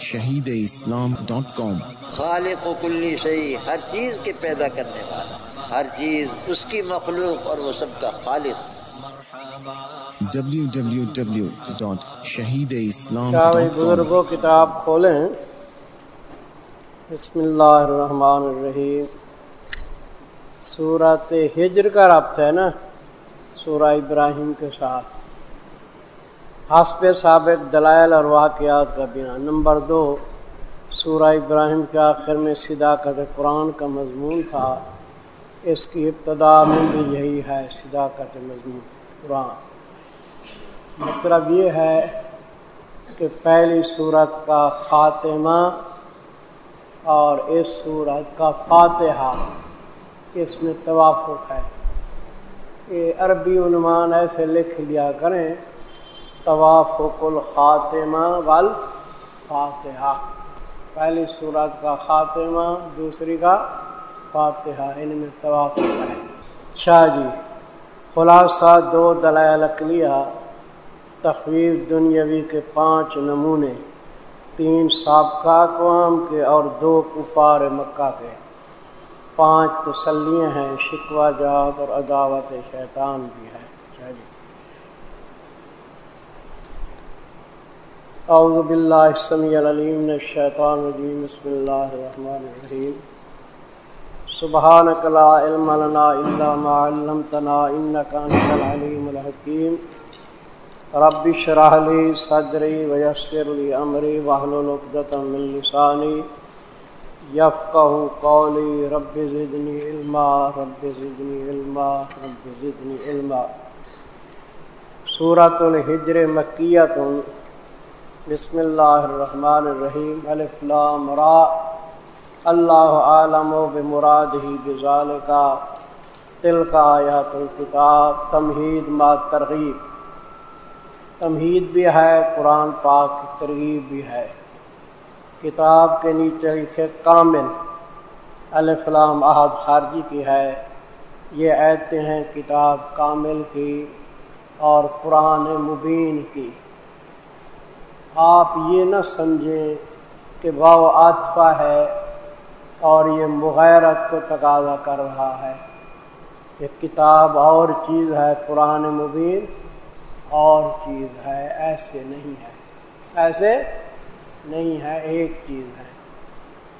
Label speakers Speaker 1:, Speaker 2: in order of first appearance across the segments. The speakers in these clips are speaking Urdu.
Speaker 1: شہید اسلام ڈاٹ کام۔
Speaker 2: خالق و کلی شہی ہر چیز کے پیدا کرنے والا ہر چیز اس کی مخلوق اور وہ سب کا خالق۔
Speaker 1: شہید اسلام
Speaker 3: بزرگوں کتاب کھولیں؟ بسم اللہ الرحمن الرحیم۔ سورت ہجر کا رابطہ ہے نا؟ سورہ ابراہیم کے ساتھ۔ حسب ثابت دلائل اور واقعات کا بیان۔ نمبر دو، سورہ ابراہیم کے آخر میں صداقت قرآن کا مضمون تھا۔ اس کی ابتدا میں بھی یہی ہے، صداقت مضمون، قرآن۔ مطلب یہ ہے کہ پہلی صورت کا خاتمہ اور اس صورت کا فاتحہ، اس میں توافق ہے۔ یہ عربی عنوان ایسے لکھ لیا کریں توافق الخاتمہ وال فاتحہ پہلی صورت کا خاتمہ، دوسری کا فاتحہ۔ ان میں توافق ہے۔ شاہ جی خلاصہ دو دلائل اقلیہ تخویف دنیاوی کے پانچ نمونے، تین سابقہ اقوام کے اور دو کپار مکہ کے۔ پانچ تسلیاں ہیں، شکوہ جات اور عداوت شیطان بھی ہے شاہ جی اعوذ باللہ السمیع العلیم من الشیطان الرجیم، بسم اللہ الرحمن الرحیم۔ سبحانک لا علم لنا الا ما علمتنا انکا انت العلیم الحکیم۔ رب شرح لی صدری ویسر لی امری واحلل عقدۃ من لسانی یفقہ قولی۔ رب زدنی علما، رب زدنی علما، رب زدنی علما۔ سورۃ الحجر مکیۃ بسم اللہ الرحمن الرحیم، الف لام را۔ اللہ عالم و بمراد ہی بزال کا تل کا آیات الکتاب تمہید ما ترغیب۔ تمہید بھی ہے، قرآن پاک کی ترغیب بھی ہے۔ کتاب کے نیچے لکھے کامل۔ الف لام احد خارجی کی ہے۔ یہ ایتے ہیں کتاب کامل کی اور قرآن مبین کی۔ آپ یہ نہ سمجھیں کہ باؤ آتفا ہے اور یہ مغیرت کو تقاضا کر رہا ہے۔ یہ کتاب اور چیز ہے قرآن مبین، اور چیز ہے ایسے نہیں ہے۔ ایسے نہیں ہے، ایک چیز ہے۔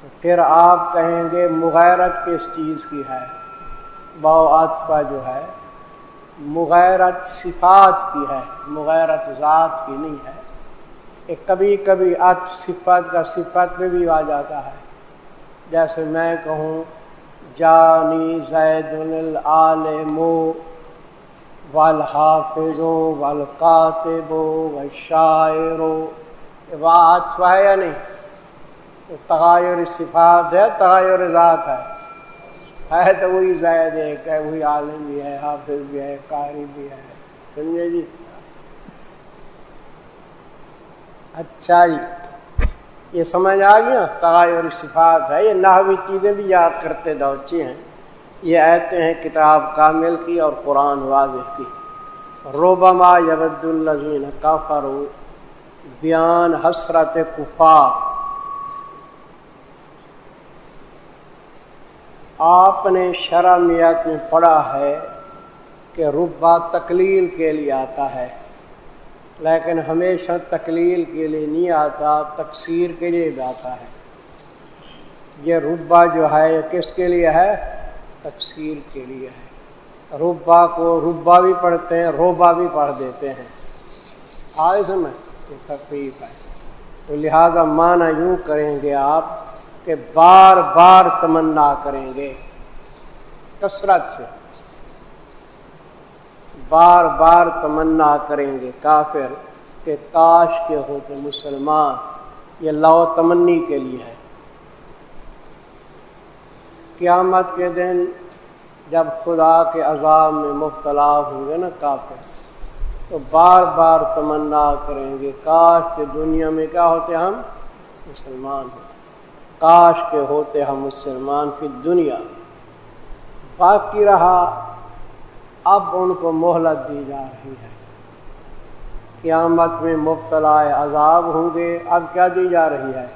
Speaker 3: تو پھر آپ کہیں گے مغیرت کس چیز کی ہے؟ باؤ آتفا جو ہے، مغیرت صفات کی ہے، مغیرت ذات کی نہیں ہے۔ کہ کبھی کبھی ات صفت کا صفت میں بھی آ جاتا ہے۔ جیسے میں کہوں، جانی زید العالم والحافظ والکاتب والشاعر۔ بات ہے یا نہیں؟ تغیر صفات ہے، تغیر ذات ہے۔ ہے تو وہی زید ایک ہے، وہی عالم بھی ہے، حافظ بھی ہے، قاری بھی ہے۔ سمجھے جی؟ اچھا جی یہ سمجھ آ گیا؟ تغیر صفات ہے، یہ نحوی چیزیں بھی یاد کرتے دوچے ہیں۔ یہ ایتے ہیں کتاب کامل کی اور قرآن واضح کی۔ روبما یبد الزین کافر بیان حسرت کفا آپ نے شرمیت میں پڑھا ہے کہ ربا تقلیل کے لیے آتا ہے۔ لیکن ہمیشہ تکلیل کے لیے نہیں آتا تقسیر کے لیے بھی آتا ہے۔ یہ ربا جو ہے، یہ کس کے لیے ہے؟ تقسیر کے لیے ہے۔ ربا کو ربا بھی پڑھتے ہیں روبا بھی پڑھ دیتے ہیں۔ آئے سمجھ یہ تکلیف ہے۔ تو لہذا معنی یوں کریں گے آپ کہ بار بار تمنا کریں گے۔ کثرت سے۔ بار بار تمنا کریں گے کافر کہ کاش کے ہوتے مسلمان، یہ لو تمنی کے لیے ہے۔ قیامت کے دن جب خدا کے عذاب میں مبتلا ہوں گے نا کافر، تو بار بار تمنا کریں گے۔ کاش کے دنیا میں کیا ہوتے ہم؟ مسلمان ہوں۔ کاش کے ہوتے ہم مسلمان کی دنیا۔ باقی رہا اب ان کو مہلت دی جا رہی ہے۔ قیامت میں مبتلا عذاب ہوں گے۔ اب کیا دی جا رہی ہے؟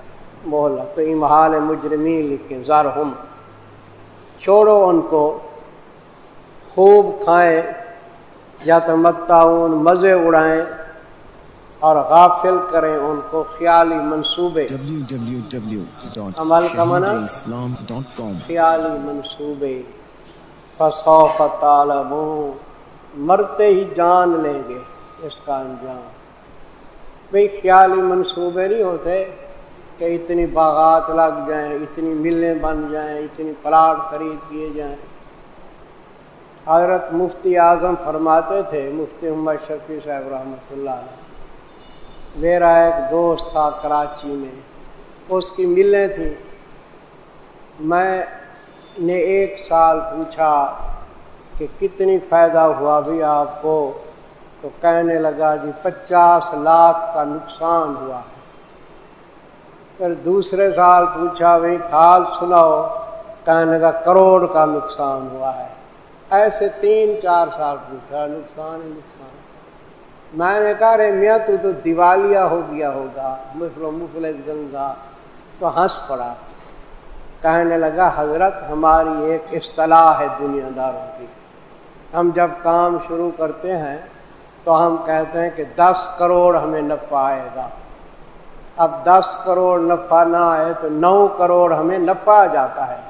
Speaker 3: مہلت۔ تو امحال مجرمین لکھیں ذر ہم چھوڑو ان کو۔ خوب کھائیں۔ یا تو متعاون مزے اڑائیں۔ اور غافل کریں ان کو۔ خیالی منصوبے۔ عمل کا منع۔ خیالی منصوبے۔ فصوف طالبوں مرتے ہی جان لیں گے اس کا انجام۔ بھائی خیالی منصوبے نہیں ہوتے کہ اتنی باغات لگ جائیں، اتنی ملیں بن جائیں، اتنی پلاٹ خرید کیے جائیں۔ حضرت مفتی اعظم فرماتے تھے، مفتی محمد شفیع صاحب رحمۃ اللہ علیہ، میرا ایک دوست تھا کراچی میں، اس کی ملیں تھیں۔ میں نے ایک سال پوچھا کہ کتنی فائدہ ہوا بھی آپ کو؟ تو کہنے لگا جی پچاس لاکھ کا نقصان ہوا ہے۔ پھر دوسرے سال پوچھا بھائی حال سناؤ، کہنے لگا کروڑ کا نقصان ہوا ہے۔ ایسے تین چار سال پوچھا، نقصان ہی نقصان۔ میں نے کہا رے میاں، تو تو دیوالیہ ہو گیا ہوگا مثل و گنگا۔ تو ہنس پڑا۔ کہنے لگا، حضرت، ہماری ایک اصطلاح ہے دنیا داروں کی۔ ہم جب کام شروع کرتے ہیں تو ہم کہتے ہیں کہ دس کروڑ ہمیں نفع آئے گا۔ اب دس کروڑ نفع نہ آئے تو نو کروڑ ہمیں نفع آ جاتا ہے۔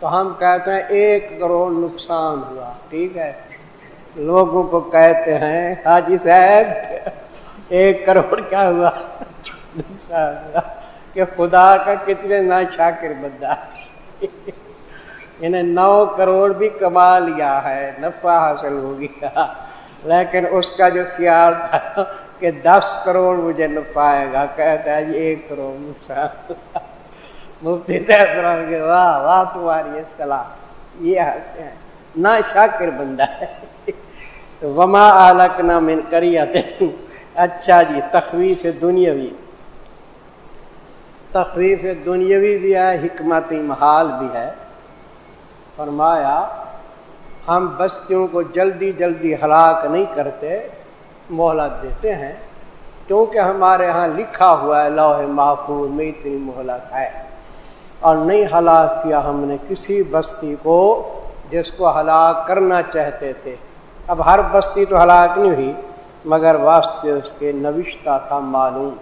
Speaker 3: تو ہم کہتے ہیں ایک کروڑ نقصان ہوا۔ ٹھیک ہے۔ لوگوں کو کہتے ہیں، حاجی صاحب، ایک کروڑ کیا ہوا۔ کہ خدا کا کتنے نہ شاکر بندہ انہیں نو کروڑ بھی کما لیا ہے، نفع حاصل ہو گیا۔ لیکن اس کا جو خیال تھا کہ دس کروڑ مجھے نفع آئے گا، کہتا ہے جی ایک کروڑ مفتی صاحب واہ واہ تمہاری صلاح یہ ہیں نہ شاکر بندہ ہے۔ وما عالق نہ من کریت اچھا جی تخویف دنیاوی۔ تخویف دنیاوی بھی ہے حکمت محال بھی ہے۔ فرمایا، ہم بستیوں کو جلدی جلدی ہلاک نہیں کرتے، مہلت دیتے ہیں۔ کیونکہ ہمارے ہاں لکھا ہوا ہے لوہ محفوظ میں اتنی مہلت ہے۔ اور نہیں ہلاک کیا ہم نے کسی بستی کو جس کو ہلاک کرنا چاہتے تھے۔ اب ہر بستی تو ہلاک نہیں ہوئی، مگر واسطے اس کے نوشتہ تھا معلوم۔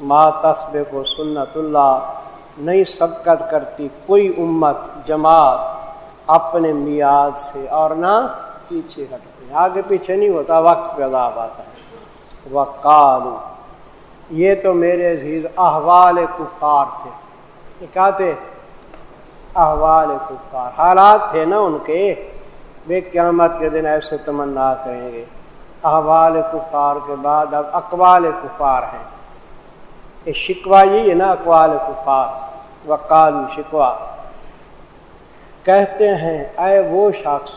Speaker 3: ما تصب کو سنت اللہ نہیں سبقت کرتی کوئی امت جماعت اپنے میاد سے اور نہ پیچھے ہٹتے۔ آگے پیچھے نہیں ہوتا، وقت پہ عذاب آتا ہے۔ وقالو یہ تو میرے عزیز احوال کفار تھے۔ یہ کیا تھے احوال کفار۔ حالات تھے نا ان کے۔ بے قیامت کے دن ایسے تمنا کریں گے۔ احوال کفار کے بعد اب اقوال کفار ہیں۔ یہ شکوا یہی ہے نا اقوال کفار، وقال شکوا کہتے ہیں، اے وہ شخص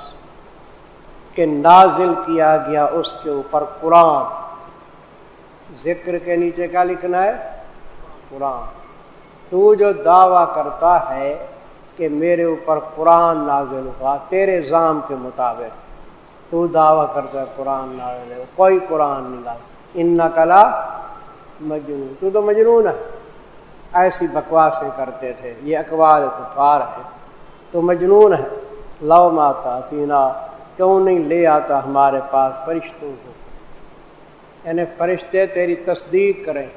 Speaker 3: کہ نازل کیا گیا اس کے اوپر قرآن۔ ذکر کے نیچے کیا لکھنا ہے؟ قرآن۔ تو جو دعویٰ کرتا ہے کہ میرے اوپر قرآن نازل ہوا، تیرے ظام کے مطابق۔ تو دعویٰ کرتا ہے، قرآن نازل ہے کوئی قرآن نہیں لا ان نقلا مجنون۔ تو تو مجنون ہے ایسی بکواسیں کرتے تھے۔ یہ اخبار کفار ہے تو مجنون ہے لو ماتا تینا کیوں نہیں لے آتا ہمارے پاس فرشتوں کو؟ یعنی فرشتے تیری تصدیق کریں۔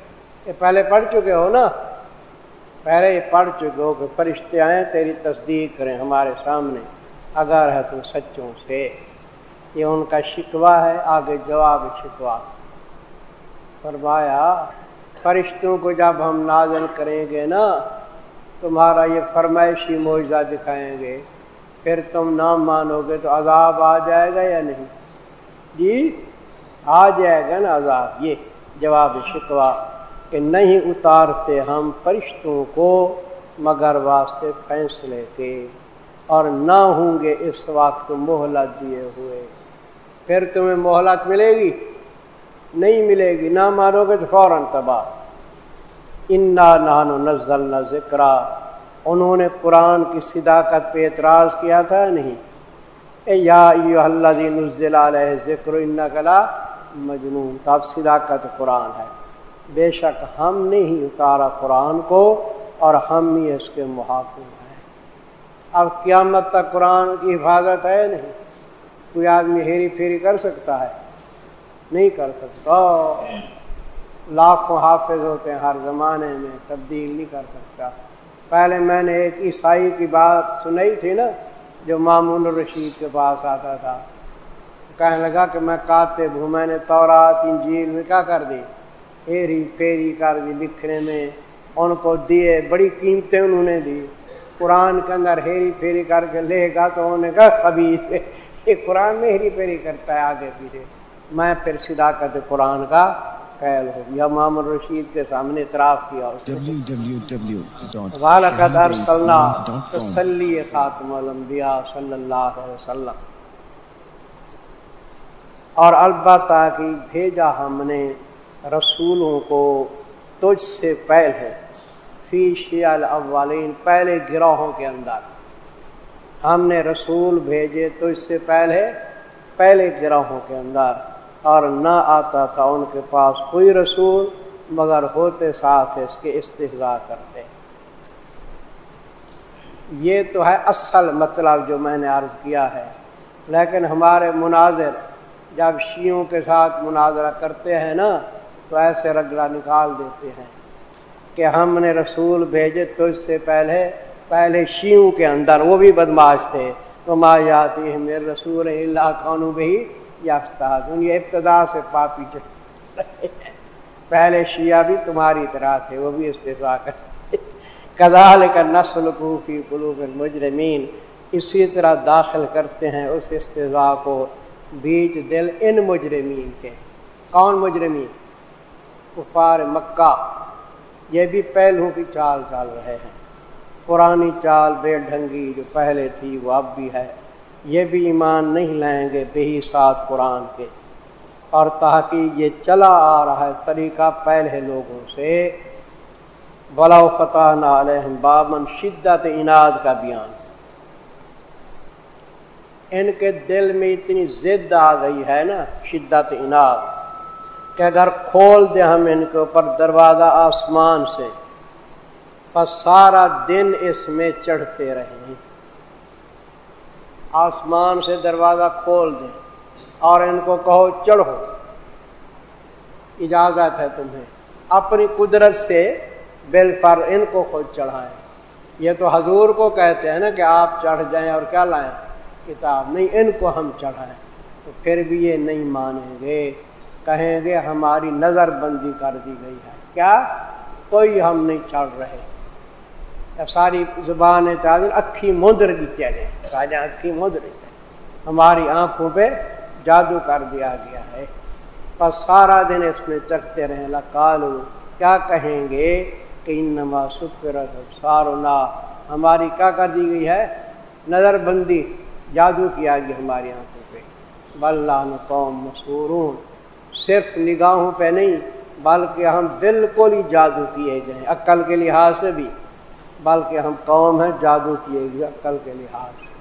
Speaker 3: یہ پہلے پڑھ چکے ہو نا؟ پہلے یہ پڑھ چکے ہو کہ فرشتے آئیں تیری تصدیق کریں ہمارے سامنے۔ اگر ہے تو سچوں سے۔ یہ ان کا شکوہ ہے، آگے جواب شکوا فرمایا، فرشتوں کو جب ہم نازل کریں گے نا، تمہارا یہ فرمائشی معجزہ دکھائیں گے۔ پھر تم نہ مانو گے تو عذاب آ جائے گا یا نہیں؟ جی آ جائے گا نا عذاب۔ یہ جواب شکوا کہ نہیں اتارتے ہم فرشتوں کو، مگر واسطے فیصلے کے۔ اور نہ ہوں گے اس وقت مہلت دیے ہوئے۔ پھر تمہیں مہلت ملے گی؟ نہیں ملے گی، نہ مارو گے تو فوراً تباہ۔ انا نانو نزل نہ ذکر انہوں نے قرآن کی صداقت پہ اعتراض کیا تھا نہیں؟ اے یا اللہ نزل علیہ ذکر ان کلا مجنون۔ تب صداقت قرآن ہے۔ بے شک ہم نے ہی اتارا قرآن کو اور ہم ہی اس کے محافظ ہیں۔ اب قیامت تک قرآن کی حفاظت ہے نہیں؟ کوئی آدمی ہیری پھیری کر سکتا ہے۔ نہیں کر سکتا۔ لاکھوں حافظ ہوتے ہیں ہر زمانے میں، تبدیل نہیں کر سکتا۔ پہلے میں نے ایک عیسائی کی بات سنائی تھی نا، جو مامون الرشید کے پاس آتا تھا۔ کہنے لگا کہ میں کاتب ہوں، میں نے تورات، انجیل، میں کیا کر دی؟ ہیری پھیری کر دی لکھنے میں۔ ان کو دیے، بڑی قیمتیں انہوں نے دی۔ قرآن کے اندر ہیری پھیری کر کے لے گا تو انہوں نے کہا، خبیص، یہ قرآن میں ہیری پھیری کرتا ہے آگے پیچھے۔ میں پھر صداقت قرآن کا قید ہو گیا محمد رشید کے سامنے اعتراف کیا تسلی خاتم الانبیاء صلی اللہ علیہ وسلم۔ اور البتہ کی بھیجا ہم نے رسولوں کو تجھ سے پہلے فی شیال اولین پہلے گروہوں کے اندر۔ ہم نے رسول بھیجے تجھ سے پہلے پہلے گروہوں کے اندر۔ اور نہ آتا تھا ان کے پاس کوئی رسول، مگر ہوتے ساتھ اس کے استحضاء کرتے۔ یہ تو ہے اصل مطلب جو میں نے عرض کیا ہے۔ لیکن ہمارے مناظر جب شیعوں کے ساتھ مناظرہ کرتے ہیں نا، تو ایسے رگڑا نکال دیتے ہیں کہ ہم نے رسول بھیجے تو اس سے پہلے پہلے شیعوں کے اندر وہ بھی بدماش تھے۔ تو ما جاتی ہے میرے رسول اللہ قانو بھی یہ ابتدا سے پاپی چل پہلے شیعہ بھی تمہاری طرح تھے، وہ بھی استفاع کرتے کدال کا نسل کوفی قلوب المجرمین۔ اسی طرح داخل کرتے ہیں اس استضاء کو بیچ دل ان مجرمین کے۔ کون مجرمین؟ کفار مکہ۔ یہ بھی پہلوں کی چال چال رہے ہیں۔ پرانی چال بے ڈھنگی جو پہلے تھی، وہ اب بھی ہے۔ یہ بھی ایمان نہیں لائیں گے، بے ہی ساتھ قرآن کے۔ اور تاکہ یہ چلا آ رہا ہے، طریقہ پہلے لوگوں سے۔ بلا فتح علیہم بابن شدت اناد کا بیان۔ ان کے دل میں اتنی ضد آ گئی ہے نا، شدت اناد، کہ اگر کھول دیں ہم ان کے اوپر دروازہ آسمان سے بس سارا دن اس میں چڑھتے رہیں۔ آسمان سے دروازہ کھول دیں اور ان کو کہو چڑھو۔ اجازت ہے تمہیں۔ اپنی قدرت سے بل پر ان کو خود چڑھائیں۔ یہ تو حضور کو کہتے ہیں نا کہ آپ چڑھ جائیں اور کیا لائیں؟ کتاب نہیں، ان کو ہم چڑھائیں۔ تو پھر بھی یہ نہیں مانیں گے۔ کہیں گے ہماری نظر بندی کر دی گئی ہے۔ کیا؟ کوئی ہم نہیں چڑھ رہے۔ ساری زبان تعدل اکھی مندر بھی چلے راجا اکھی مندر ہماری آنکھوں پہ جادو کر دیا گیا ہے۔ پر سارا دن اس میں چکھتے رہیں لکالو کیا کہیں گے کہ انما سکر سارونا ہماری کیا کر دی گئی ہے؟ نظر بندی جادو کیا گیا ہماری آنکھوں پہ۔ بلان قوم مسورون صرف نگاہوں پہ نہیں، بلکہ ہم بالکل ہی جادو کیے گئے عقل کے لحاظ سے بھی۔ بلکہ ہم قوم ہیں جادو کیے گئے عقل کے لحاظ سے۔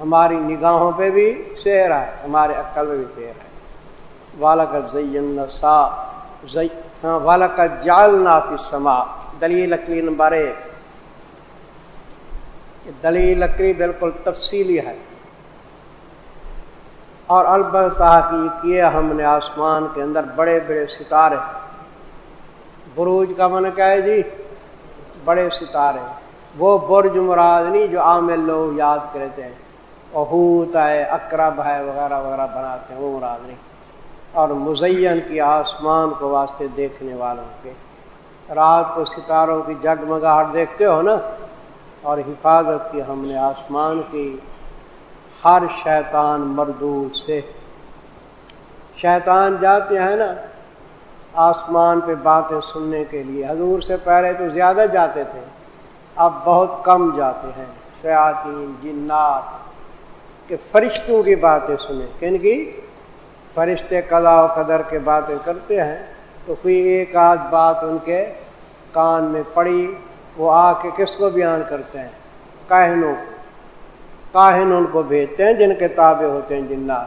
Speaker 3: ہماری نگاہوں پہ بھی شیر ہے ہمارے عقل میں بھی شیر ہے والا کا زین سا ہاں والا جال نافی سما دلیل لکڑی نمبر ایک۔ دلیل لکڑی بالکل تفصیلی ہے۔ اور البتہ کی کیا ہم نے آسمان کے اندر بڑے بڑے ستارے۔ بروج کا من کیا ہے جی؟ بڑے ستارے وہ برج مراد نہیں جو عامل لوگ یاد کرتے ہیں۔ اہوت ہے، اقرب ہے، وغیرہ وغیرہ بناتے ہیں، وہ مراد نہیں۔ اور مزین کی آسمان کو واسطے دیکھنے والوں کے۔ رات کو ستاروں کی جگمگاہٹ دیکھتے ہو نا؟ اور حفاظت کی ہم نے آسمان کی۔ ہر شیطان مردود سے۔ شیطان جاتے ہیں نا آسمان پہ باتیں سننے کے لیے۔ حضور سے پہلے تو زیادہ جاتے تھے، اب بہت کم جاتے ہیں۔ شیاطین، جنات، کہ فرشتوں کی باتیں سنیں۔ کن کی؟ فرشتے قضاء و قدر کے باتیں کرتے ہیں۔ تو کوئی ایک آدھ بات ان کے کان میں پڑی، وہ آ کے کس کو بیان کرتے ہیں؟ کاہنوں کو۔ کاہن ان کو بھیجتے ہیں جن کے تابع ہوتے ہیں جنات۔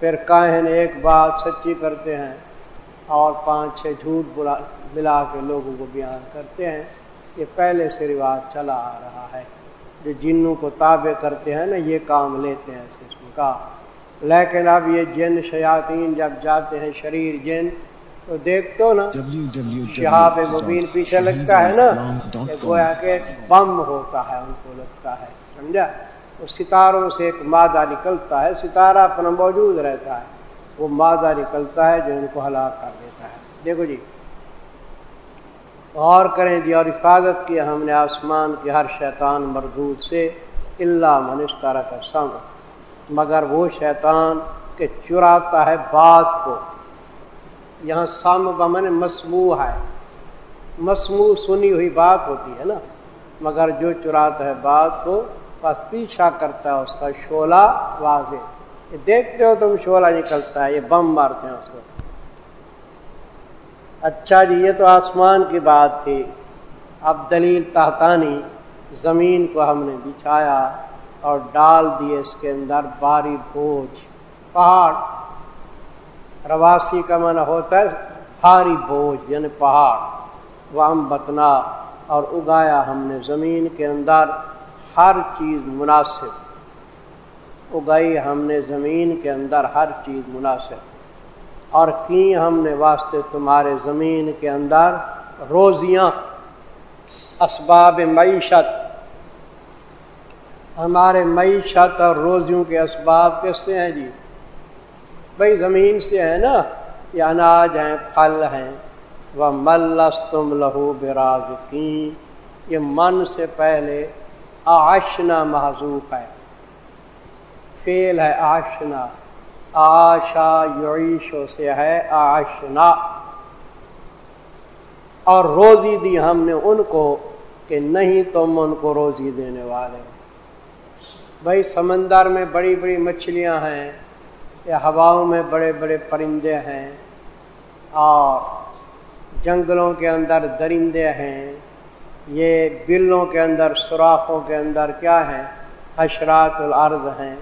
Speaker 3: پھر کاہن ایک بات سچی کرتے ہیں۔ اور پانچ چھ جھوٹ بلا، ملا کے لوگوں کو بیان کرتے ہیں۔ یہ پہلے سے رواج چلا آ رہا ہے۔ جو جنوں کو تابع کرتے ہیں نا، یہ کام لیتے ہیں اس قسم کا۔ لیکن اب یہ جن شیاطین جب جاتے ہیں، شریر جن، تو دیکھتے ہو نا، شہاب مبین پیچھے لگتا ہے نا گویا کہ بم ہوتا ہے، ان کو لگتا ہے، سمجھا؟ تو ستاروں سے ایک مادہ نکلتا ہے، ستارہ اپنا موجود رہتا ہے۔ وہ مادہ نکلتا ہے جو ان کو ہلاک کر دیتا ہے۔ دیکھو جی غور کریں جی اور حفاظت کیا ہم نے آسمان کے ہر شیطان مردود سے اللہ منستارہ کا سم مگر وہ شیطان کہ چراتا ہے بات کو۔ یہاں سام بمن مصموع ہے۔ مصموع سنی ہوئی بات ہوتی ہے نا، مگر جو چراتا ہے بات کو بس پیچھا کرتا ہے، اس کا شولہ واضح۔ یہ دیکھتے ہو تم شولہ نکلتا ہے، یہ بم مارتے ہیں اس کو۔ اچھا جی یہ تو آسمان کی بات تھی۔ اب دلیل تحتانی، زمین کو ہم نے بچھایا اور ڈال دیے اس کے اندر باری بوجھ۔ پہاڑ۔ رواسی کا من ہوتا ہے بھاری بوجھ یعنی پہاڑ۔ وام بتنا۔ اور اگایا ہم نے زمین کے اندر۔ ہر چیز مناسب۔ اگائی، ہم نے زمین کے اندر ہر چیز مناسب۔ اور کی ہم نے واسطے تمہارے زمین کے اندر روزیاں۔ اسباب معیشت۔ ہمارے معیشت اور روزیوں کے اسباب کس سے ہیں جی؟ بھائی زمین سے ہے نا، یہ اناج ہیں، پھل ہیں۔ وہ ملس تم لہو براز کی یہ من سے پہلے آشنا محضوف ہے۔ فیل ہے آشنا۔ آشا یعیشو سے ہے آشنا۔ اور روزی دی ہم نے ان کو کہ نہیں تم ان کو روزی دینے والے۔ بھائی سمندر میں بڑی بڑی مچھلیاں ہیں، یا ہواؤں میں بڑے بڑے پرندے ہیں، اور جنگلوں کے اندر درندے ہیں۔ یہ بلوں کے اندر، سوراخوں کے اندر کیا ہیں؟ حشرات الارض ہیں۔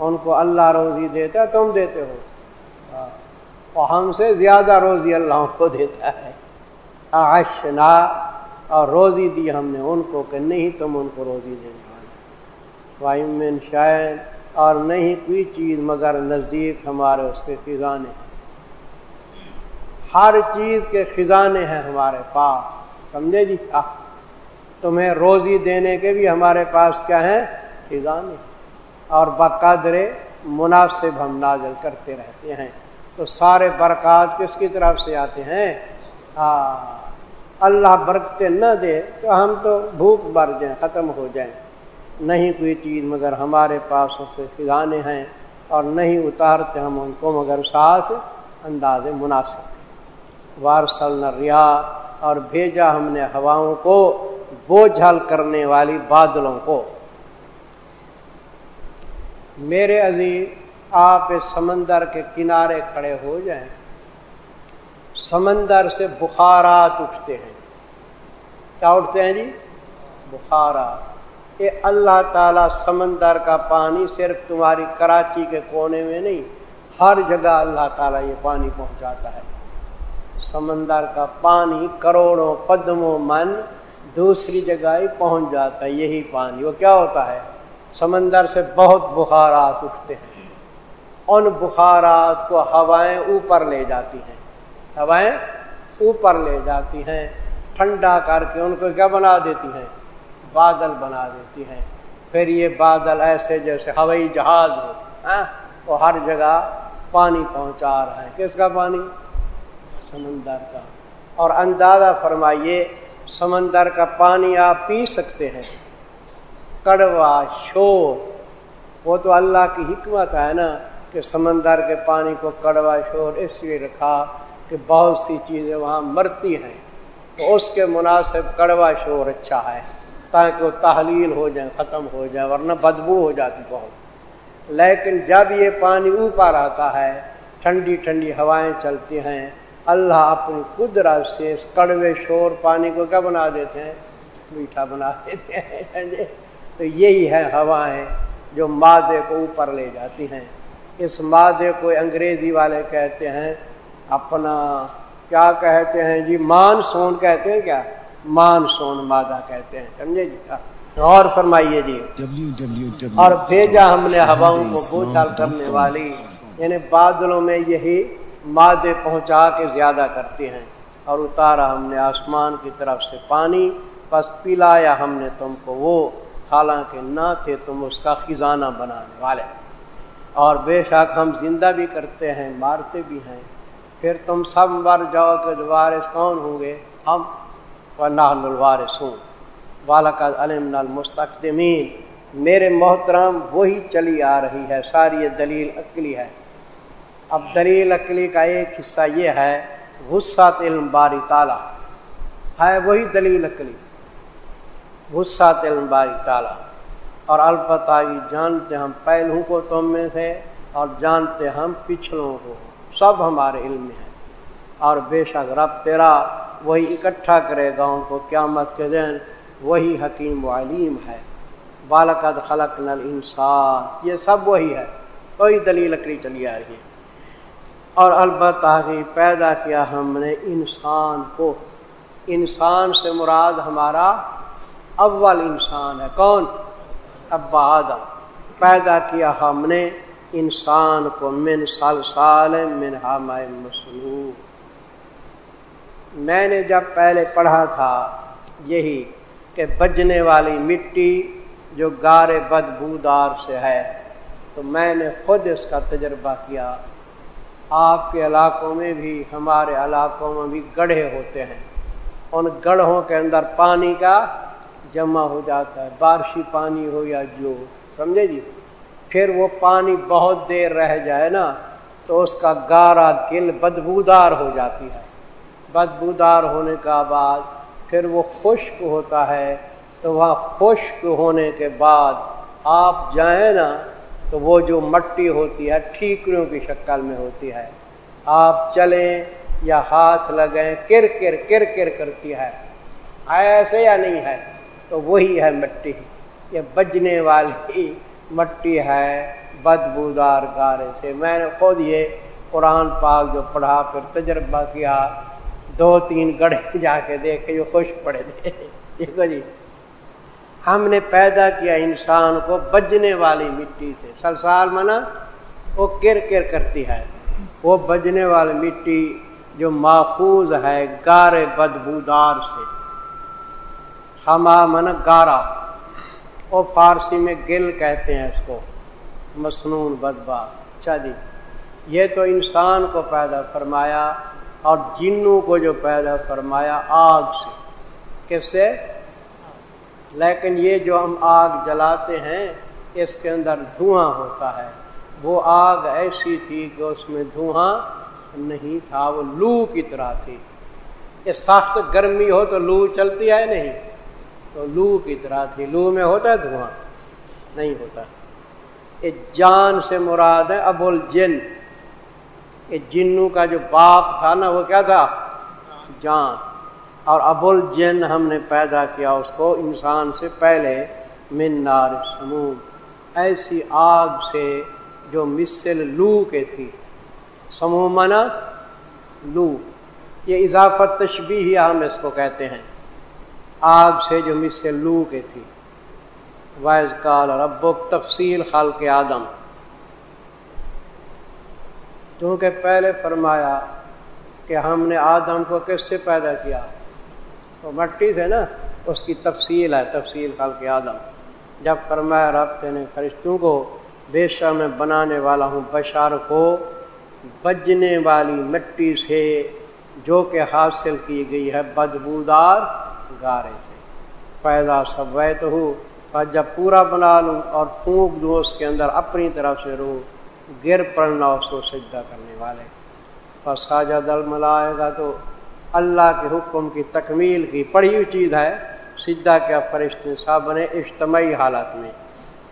Speaker 3: ان کو اللہ روزی دیتا ہے، تم دیتے ہو۔ ہاں، اور ہم سے زیادہ روزی اللہ کو دیتا ہے۔ اشنا اور روزی دی ہم نے ان کو کہ نہیں تم ان کو روزی دینے وائمن شاعر اور نہیں کوئی چیز مگر نزدیک ہمارے اس کے خزانے ہیں۔ ہر چیز کے خزانے ہیں ہمارے پاس، سمجھے جی؟ کیا تمہیں روزی دینے کے بھی ہمارے پاس کیا ہیں؟ خزانے اور بقدر مناسب ہم نازل کرتے رہتے ہیں۔ تو سارے برکات کس کی طرف سے آتے ہیں؟ اللہ برکتے نہ دے تو ہم تو بھوک بھر جائیں، ختم ہو جائیں۔ نہیں کوئی چیز مگر ہمارے پاس اسے خزانے ہیں اور نہیں اتارتے ہم ان کو مگر ساتھ انداز مناسب۔ وارسل ریا اور بھیجا ہم نے ہواؤں کو، بوجھل کرنے والی بادلوں کو۔ میرے عزیز، آپ اس سمندر کے کنارے کھڑے ہو جائیں۔ سمندر سے بخارات اٹھتے ہیں۔ کیا اٹھتے ہیں جی؟ بخارات۔ کہ اللہ تعالیٰ، سمندر کا پانی صرف تمہاری کراچی کے کونے میں نہیں، ہر جگہ اللہ تعالیٰ یہ پانی پہنچاتا ہے۔ سمندر کا پانی کروڑوں قدموں من دوسری جگہ ہی پہنچ جاتا ہے، یہی پانی۔ وہ کیا ہوتا ہے؟ سمندر سے بہت بخارات اٹھتے ہیں۔ ان بخارات کو ہوائیں اوپر لے جاتی ہیں۔ ہوائیں اوپر لے جاتی ہیں، ٹھنڈا کر کے ان کو کیا بنا دیتی ہیں؟ بادل بنا دیتی ہیں۔ پھر یہ بادل ایسے جیسے ہوائی جہاز ہو ہاں، وہ ہر جگہ پانی پہنچا رہا ہے۔ کس کا پانی؟ سمندر کا۔ اور اندازہ فرمائیے، سمندر کا پانی آپ پی سکتے ہیں۔ کڑوا، شور۔ وہ تو اللہ کی حکمت ہے نا کہ سمندر کے پانی کو کڑوا، شور اس لیے رکھا کہ بہت سی چیزیں وہاں مرتی ہیں۔ تو اس کے مناسب کڑوا، شور اچھا ہے تاکہ وہ تحلیل ہو جائیں ختم ہو جائے، ورنہ بدبو ہو جاتی بہت۔ لیکن جب یہ پانی اوپر آتا ہے، ٹھنڈی ٹھنڈی ہوائیں چلتی ہیں، اللہ اپنی قدرت سے اس کڑوے، شور پانی کو کیا بنا دیتے ہیں؟ میٹھا بنا دیتے ہیں۔ تو یہی ہے ہوائیں جو مادے کو اوپر لے جاتی ہیں۔ اس مادے کو انگریزی والے کہتے ہیں اپنا کیا کہتے ہیں جی؟ مان سون کہتے ہیں کیا؟ مان سون مادہ کہتے ہیں سمجھے جی؟ اور فرمائیے جی۔ اور بھیجا ہم نے ہواؤں کو بوچھال کرنے والی۔ یعنی بادلوں میں یہی مادے پہنچا کے زیادہ کرتے ہیں۔ اور اتارا ہم نے آسمان کی طرف سے پانی بس پلایا ہم نے تم کو وہ۔ حالانکہ نہ تھے تم اس کا خزانہ بنانے والے۔ اور بے شک ہم زندہ بھی کرتے ہیں، مارتے بھی ہیں۔ پھر تم سب مر جاؤ کہ وارث کون ہوں گے؟ ہم ناہل الوارث ہوں بالکد علم المستقدمین میرے محترم، وہی چلی آ رہی ہے۔ ساری دلیل عقلی ہے۔ اب دلیل عقلی کا ایک حصہ یہ ہے، غصہ علم باری تالا ہے وہی دلیل عقلی۔ غصہ علم باری تالا۔ اور البتہ جانتے ہم پہلوں کو تم میں سے، اور جانتے ہم پچھلوں کو۔ سب ہمارے علم میں ہیں اور بے شک رب تیرا وہی اکٹھا کرے گا ان کو قیامت کے دن۔ وہی حکیم و علیم ہے۔ بالکد خلق نل انسان یہ سب وہی ہے۔ کوئی دلیل لکڑی چلی آ رہی ہے۔ اور البتہ ہی پیدا کیا ہم نے انسان کو۔ انسان سے مراد ہمارا اول انسان ہے۔ کون؟ ابا آدم۔ پیدا کیا ہم نے۔ انسان کو من سال سال من ہم مصنوع میں نے جب پہلے پڑھا تھا یہی کہ بجنے والی مٹی جو گارے بدبودار سے ہے، تو میں نے خود اس کا تجربہ کیا۔ آپ کے علاقوں میں بھی، ہمارے علاقوں میں بھی گڑھے ہوتے ہیں۔ ان گڑھوں کے اندر پانی کا جمع ہو جاتا ہے، بارشی پانی ہو یا جو سمجھے جی؟ پھر وہ پانی بہت دیر رہ جائے نا، تو اس کا گارا گل بدبودار ہو جاتی ہے۔ بدبودار ہونے کا بعد پھر وہ خشک ہوتا ہے، تو وہاں خشک ہونے کے بعد آپ جائیں نا، تو وہ جو مٹی ہوتی ہے، ٹھیکریوں کی شکل میں ہوتی ہے۔ آپ چلیں یا ہاتھ لگیں کر کر کر کر کرتی ہے۔ ایسے یا نہیں ہے؟ تو وہی ہے مٹی۔ یہ بجنے والی مٹی ہے بدبودار گارے سے۔ میں نے خود یہ قرآن پاک جو پڑھا، پھر تجربہ کیا۔ دو تین گڑھے جا کے دیکھے، جو خوش پڑے۔ تھے دیکھو جی ہم نے پیدا کیا انسان کو بجنے والی مٹی سے۔ سلسال منا وہ کر کر کرتی ہے۔ وہ بجنے والی مٹی جو محفوظ ہے، گارے بدبودار سے۔ ہما من گارا۔ وہ فارسی میں گل کہتے ہیں اس کو۔ مصنون بدبا۔ اچھا جی۔ یہ تو انسان کو پیدا فرمایا اور جنوں کو جو پیدا فرمایا آگ سے۔ کس سے؟ لیکن یہ جو ہم آگ جلاتے ہیں، اس کے اندر دھواں ہوتا ہے۔ وہ آگ ایسی تھی کہ اس میں دھواں نہیں تھا، وہ لو کی طرح تھی۔ یہ سخت گرمی ہو تو لو چلتی ہے نہیں۔ تو لو کی طرح تھی۔ لو میں ہوتا ہے دھواں نہیں ہوتا۔ یہ جان سے مراد ہے ابو الجن۔ یہ جنو کا جو باپ تھا نا، وہ کیا تھا؟ جان۔ اور ابو الجن ہم نے پیدا کیا اس کو انسان سے پہلے من نار سموم۔ ایسی آگ سے جو مسل لو کے تھی۔ سمومنا لو۔ یہ اضافت تشبی ہی ہم اس کو کہتے ہیں۔ آگ سے جو مسل لو کے تھی۔ وائز کال رب تفصیل خال کے آدم۔ کیونکہ پہلے فرمایا کہ ہم نے آدم کو کس سے پیدا کیا؟ تو مٹی سے نا، اس کی تفصیل ہے، تفصیل خال کے آدم۔ جب فرمایا رابطے نے فرشتوں کو، بے شا میں بنانے والا ہوں بشار کو، بجنے والی مٹی سے جو کہ حاصل کی گئی ہے بدبودار گارے سے پیدا سب ویت ہوں اور جب پورا بنا لوں اور پھونک دوں اس کے اندر اپنی طرف سے رو گر پڑنا اس کو سجدہ کرنے والے۔ اور ساجہ دل ملائے گا تو اللہ کے حکم کی تکمیل کی پڑھی ہوئی چیز ہے۔ سجدہ کیا فرشتے صاحب نے اجتماعی حالت میں۔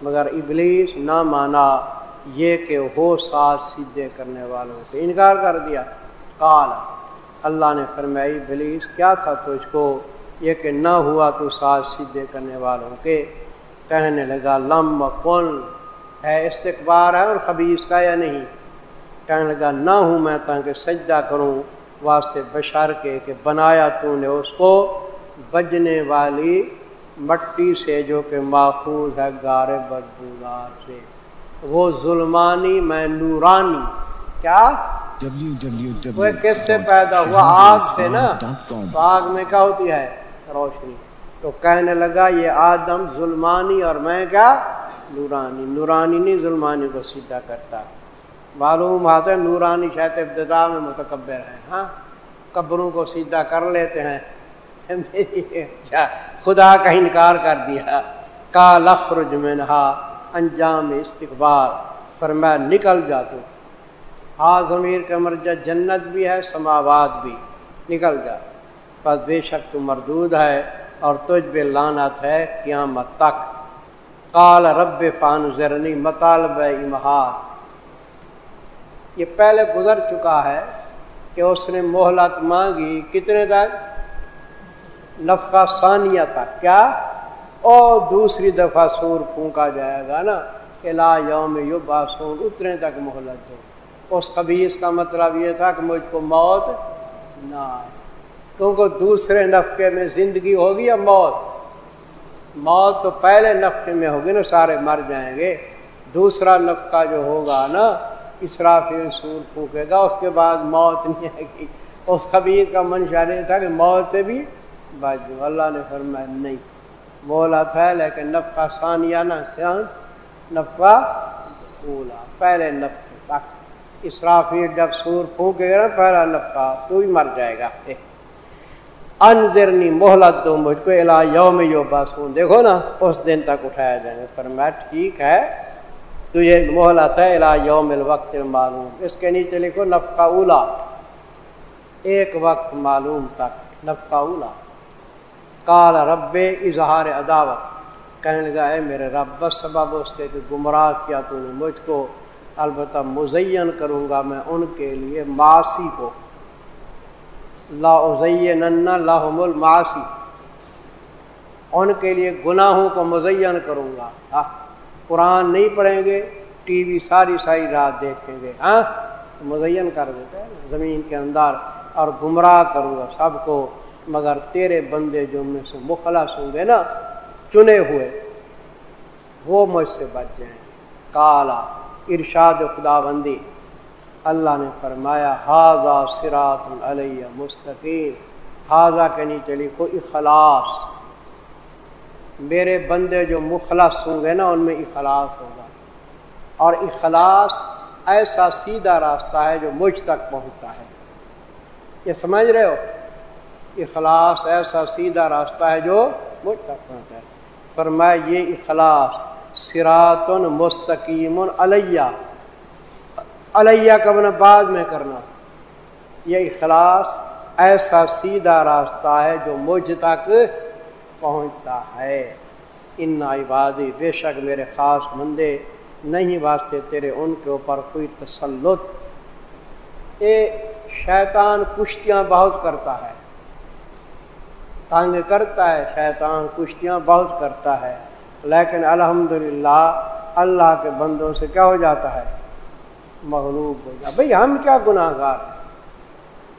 Speaker 3: مگر ابلیس نہ مانا یہ کہ ہو ساتھ سیدھے کرنے والوں کو انکار کر دیا۔ کال اللہ نے فرمائی ابلیس، کیا تھا تو اس کو یہ کہ نہ ہوا تو ساتھ سیدھے کرنے والوں کے۔ کہنے لگا، لم کن ہے استقبار ہے اور خبیص کا یا نہیں؟ کہنے لگا، نہ ہوں میں تاکہ سجدہ کروں واسطے بشار کے کہ بنایا تو نے اس کو بجنے والی مٹی سے جو کہ محفوظ ہے گارے بدبودار سے۔ وہ ظلمانی، میں نورانی۔ کیا؟ کس سے پیدا ہوا آگ سے نا۔ تو آگ میں کیا ہوتی ہے؟ روشنی۔ تو کہنے لگا، یہ آدم ظلمانی اور میں کیا؟ نورانی۔ نورانی نہیں، ظلمانی کو سیدھا کرتا۔ معلوم بات ہے، نورانی شاید ابتدا میں متکبر ہے۔ ہاں قبروں کو سیدھا کر لیتے ہیں۔ اچھا خدا کا انکار کر دیا۔ کا لخرج منہا، انجام استقبال۔ پر میں نکل جاتا ہوں ہاں ضمیر کا مرجع جنت بھی ہے، سماوات بھی۔ نکل جا۔ بس بے شک تو مردود ہے اور تجھ بے لانت ہے قیامت تک۔ کال رب فان زرنی مطالب امہاد یہ پہلے گزر چکا ہے کہ اس نے مہلت مانگی کتنے تک؟ نفقہ ثانیہ تک۔ کیا؟ اور دوسری دفعہ سور پھونکا جائے گا نا الا یوم یو باسون اتنے تک مہلت دو۔ اس قبیص کا مطلب یہ تھا کہ مجھ کو موت نہ آئے۔ کیونکہ دوسرے نفقے میں زندگی ہوگی یا موت؟ موت تو پہلے نفقے میں ہوگی نا، سارے مر جائیں گے۔ دوسرا نفقہ جو ہوگا نا اسرافی سور پھونکے گا، اس کے بعد موت نہیں آئے گی۔ اس خبیر کا منشا نہیں تھا کہ موت سے بھی بچ اللہ نے فرمایا، نہیں۔ بولا تھا، لیکن نفقہ ثانیہ نہ کیا نفقہ اولا، پہلے نفقے تک۔ اسرافی جب سور پھونکے گا نا، پہلا نفقہ تو بھی مر جائے گا۔ انضرنی محلت دو مجھ کو الا یوم یو باسون دیکھو نا، اس دن تک اٹھایا جائے گا۔ پر میں ٹھیک ہے، تو یہ محلت ہے الا یوم الوقت معلوم اس کے نیچے لکھو نفقہ اولا۔ ایک وقت معلوم تک، نفقہ اولا۔ کال رب اظہار عداوت۔ کہنے لگا ہے میرے رب، بس سبب اس کے کہ گمراہ کیا تو نے مجھ کو۔ البتہ مزین کروں گا میں ان کے لیے معاشی کو۔ لا لاہم الماسی ان کے لیے گناہوں کو مزین کروں گا۔ ہاں قرآن نہیں پڑھیں گے، ٹی وی ساری ساری رات دیکھیں گے۔ ہاں مزین کر دیتے ہیں، زمین کے اندر اور گمراہ کروں گا سب کو۔ مگر تیرے بندے جو میں سے مخلص ہوں گے نا، چنے ہوئے، وہ مجھ سے بچ جائیں گے۔ کالا، ارشاد خدا بندی اللہ نے فرمایا حاضہ سرات علیہ مستقیم حاضہ کے نیچے لکھو، اخلاص میرے بندے جو مخلص ہوں گے نا، ان میں اخلاص ہوگا۔ اور اخلاص ایسا سیدھا راستہ ہے جو مجھ تک پہنچتا ہے۔ یہ سمجھ رہے ہو؟ اخلاص ایسا سیدھا راستہ ہے جو مجھ تک پہنچتا ہے۔ فرمایا، یہ اخلاص سرات مستقیم علیہ علیہ کا بنا بعد میں کرنا۔ یہ اخلاص ایسا سیدھا راستہ ہے جو مجھ تک پہنچتا ہے۔ ان عبادی بے شک میرے خاص مندے نہیں واسطے تیرے ان کے اوپر کوئی تسلط۔ یہ شیطان، کشتیاں بہت کرتا ہے۔ تنگ کرتا ہے، شیطان کشتیاں بہت کرتا ہے۔ لیکن الحمدللہ، اللہ کے بندوں سے کیا ہو جاتا ہے مغلوب ہو جائے۔ بھائی، ہم کیا گناہ گار ہیں؟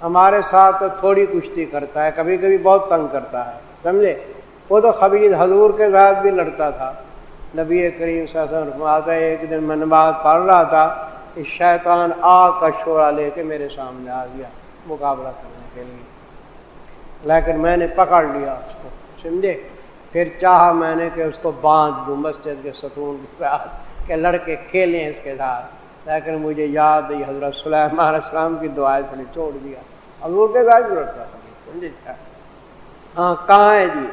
Speaker 3: ہمارے ساتھ تھوڑی کشتی کرتا ہے کبھی کبھی بہت تنگ کرتا ہے، سمجھے؟ وہ تو خبیر حضور کے ساتھ بھی لڑتا تھا۔ نبی کریم فرماتا ہے، ایک دن میں نماز پڑھ رہا تھا کہ شیطان آ کا شوڑا لے کے میرے سامنے آ گیا مقابلہ کرنے کے لیے۔ لیکن میں نے پکڑ لیا اس کو، سمجھے؟ پھر چاہا میں نے کہ اس کو باندھ دوں، مسجد کے ستون کہ لڑکے کھیلیں اس کے ساتھ۔ لیکن مجھے یاد ہے حضرت سلیمان السلام کی دعائیں سے چھوڑ دیا۔ حضور کے ساتھ لڑتا سمجھے؟ ہاں کہاں ہے جی؟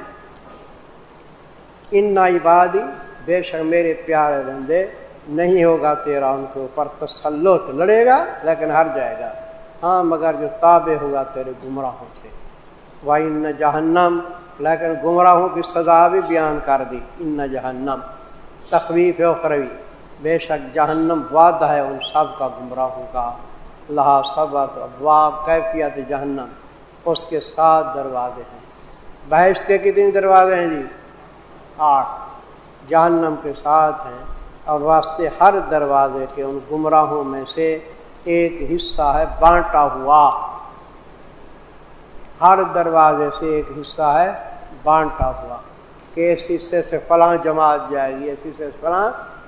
Speaker 3: ان عبادی، بے شک میرے پیارے بندے، نہیں ہوگا تیرا ان کے اوپر تسلط۔ لڑے گا لیکن ہر جائے گا۔ ہاں مگر جو تابع ہوگا تیرے گمراہوں سے۔ وہ جہنم لیکن گمراہوں کی سزا بھی بیان کر دی۔ ان جہنم تخویف اخروی بے شک جہنم وعد ہے ان سب کا گمراہوں کا۔ لہا صبت ابواب کیفیت جہنم، اس کے ساتھ دروازے ہیں۔ بحث کے کتنے دروازے ہیں جی؟ آٹھ۔ جہنم کے ساتھ ہیں۔ اور واسطے ہر دروازے کے ان گمراہوں میں سے ایک حصہ ہے بانٹا ہوا۔ ہر دروازے سے ایک حصہ ہے بانٹا ہوا۔ کہ اس حصے سے فلاں جماعت جائے گی، اس حصے سے فلاں